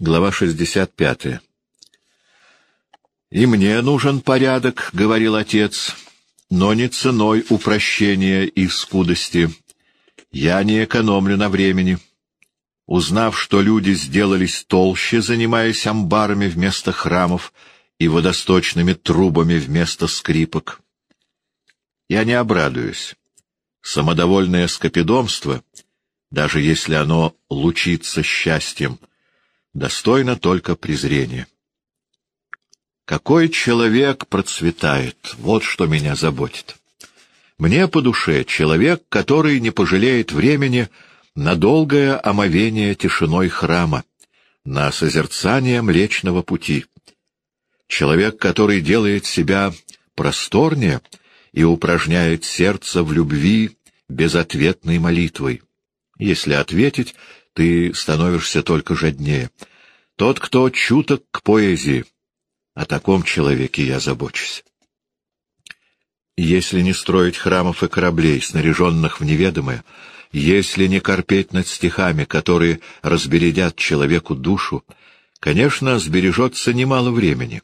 Глава 65. «И мне нужен порядок», — говорил отец, — «но не ценой упрощения и скудости. Я не экономлю на времени». Узнав, что люди сделались толще, занимаясь амбарами вместо храмов и водосточными трубами вместо скрипок, я не обрадуюсь. Самодовольное скопидомство, даже если оно лучится счастьем, достойно только презрения. Какой человек процветает, вот что меня заботит. Мне по душе человек, который не пожалеет времени на долгое омовение тишиной храма, на созерцание Млечного Пути. Человек, который делает себя просторнее и упражняет сердце в любви безответной молитвой. Если ответить, ты становишься только жаднее. Тот, кто чуток к поэзии, о таком человеке я забочусь. Если не строить храмов и кораблей, снаряженных в неведомое, если не корпеть над стихами, которые разбередят человеку душу, конечно, сбережется немало времени.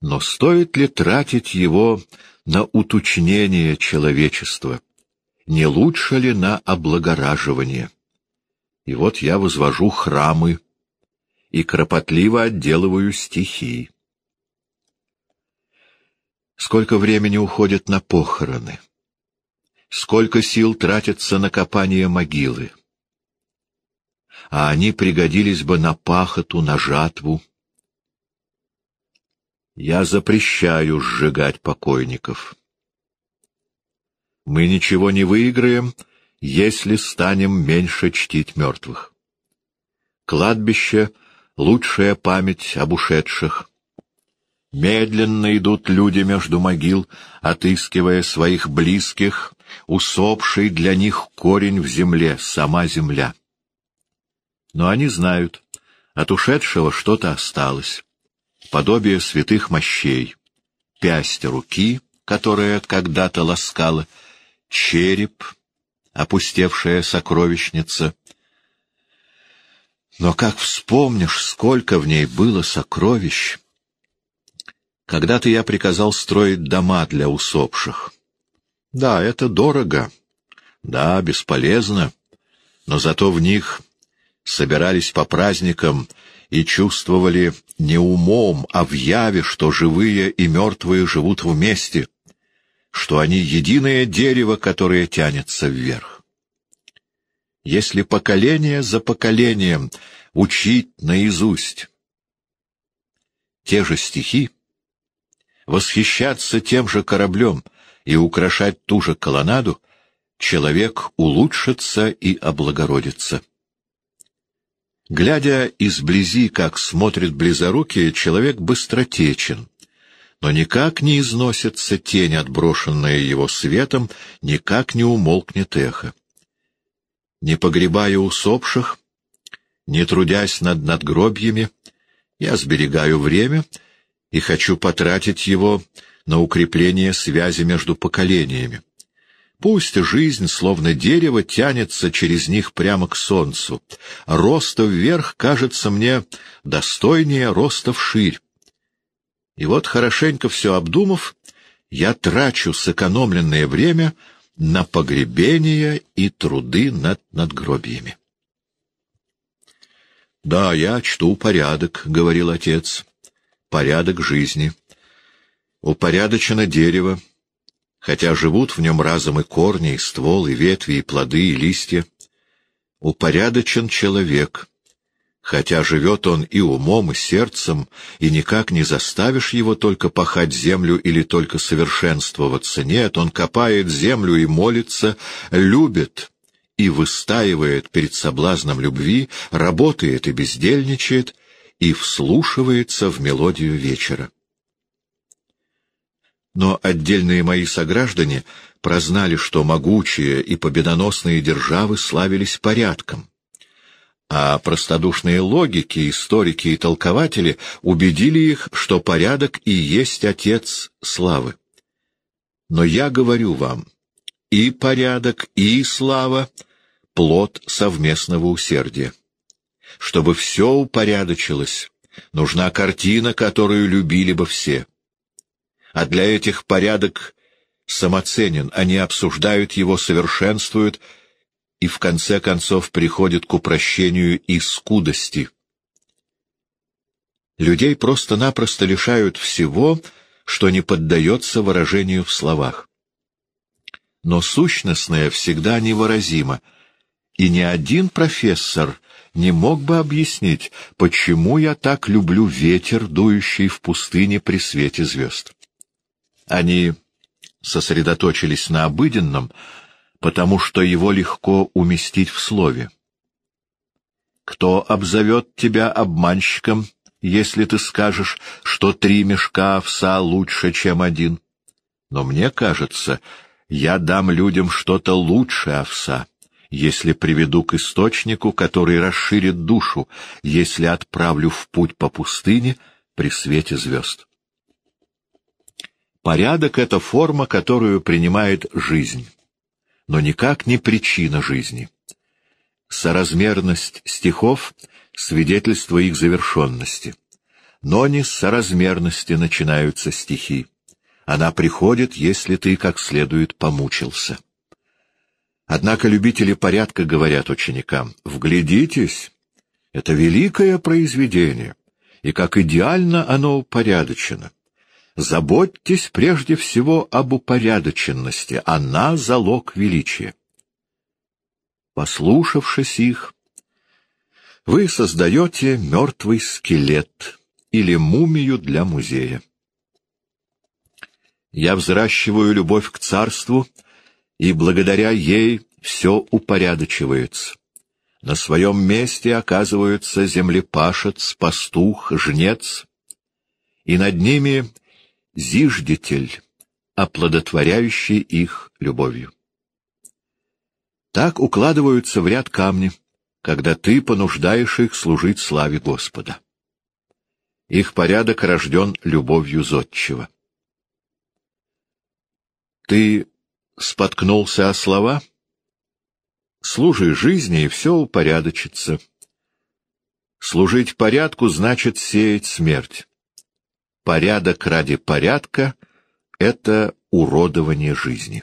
Но стоит ли тратить его на уточнение человечества? Не лучше ли на облагораживание? И вот я возвожу храмы и кропотливо отделываю стихи. Сколько времени уходит на похороны? Сколько сил тратится на копание могилы? А они пригодились бы на пахоту, на жатву. Я запрещаю сжигать покойников. Мы ничего не выиграем, если станем меньше чтить мертвых. Кладбище — лучшая память об ушедших. Медленно идут люди между могил, отыскивая своих близких, усопший для них корень в земле, сама земля. Но они знают, от ушедшего что-то осталось. Подобие святых мощей, пясть руки, которая когда-то ласкала, череп — опустевшая сокровищница. Но как вспомнишь, сколько в ней было сокровищ! Когда-то я приказал строить дома для усопших. Да, это дорого, да, бесполезно, но зато в них собирались по праздникам и чувствовали не умом, а в яве, что живые и мертвые живут вместе — что они единое дерево, которое тянется вверх. Если поколение за поколением учить наизусть те же стихи, восхищаться тем же кораблем и украшать ту же колоннаду, человек улучшится и облагородится. Глядя изблизи, как смотрит близорукие, человек быстротечен, но никак не износится тень, отброшенная его светом, никак не умолкнет эхо. Не погребая усопших, не трудясь над надгробьями, я сберегаю время и хочу потратить его на укрепление связи между поколениями. Пусть жизнь, словно дерево, тянется через них прямо к солнцу. Роста вверх кажется мне достойнее роста вширь. И вот, хорошенько все обдумав, я трачу сэкономленное время на погребение и труды над надгробиями. «Да, я чту порядок», — говорил отец, — «порядок жизни. Упорядочено дерево, хотя живут в нем разом и корни, и ствол, и ветви, и плоды, и листья. Упорядочен человек, хотя живет он и умом, и сердцем, и никак не заставишь его только пахать землю или только совершенствоваться. Нет, он копает землю и молится, любит и выстаивает перед соблазном любви, работает и бездельничает, и вслушивается в мелодию вечера. Но отдельные мои сограждане прознали, что могучие и победоносные державы славились порядком а простодушные логики, историки и толкователи убедили их, что порядок и есть отец славы. Но я говорю вам, и порядок, и слава — плод совместного усердия. Чтобы все упорядочилось, нужна картина, которую любили бы все. А для этих порядок самоценен, они обсуждают его, совершенствуют и в конце концов приходят к упрощению и скудости. Людей просто-напросто лишают всего, что не поддается выражению в словах. Но сущностное всегда невыразимо, и ни один профессор не мог бы объяснить, почему я так люблю ветер, дующий в пустыне при свете звезд. Они сосредоточились на обыденном, потому что его легко уместить в слове. Кто обзовет тебя обманщиком, если ты скажешь, что три мешка овса лучше, чем один? Но мне кажется, я дам людям что-то лучше овса, если приведу к источнику, который расширит душу, если отправлю в путь по пустыне при свете звезд. Порядок — это форма, которую принимает жизнь, но никак не причина жизни. Соразмерность стихов — свидетельство их завершенности. Но не с соразмерности начинаются стихи. Она приходит, если ты как следует помучился. Однако любители порядка говорят ученикам, «Вглядитесь, это великое произведение, и как идеально оно упорядочено. Заботьтесь прежде всего об упорядоченности, она — залог величия. Послушавшись их, вы создаете мертвый скелет или мумию для музея. Я взращиваю любовь к царству, и благодаря ей все упорядочивается. На своем месте оказываются землепашец, пастух, жнец, и над ними зиждитель, оплодотворяющий их любовью. Так укладываются в ряд камни, когда ты понуждаешь их служить славе Господа. Их порядок рожден любовью зодчего. Ты споткнулся о слова? Служи жизни, и все упорядочится. Служить порядку значит сеять смерть порядок ради порядка — это уродование жизни.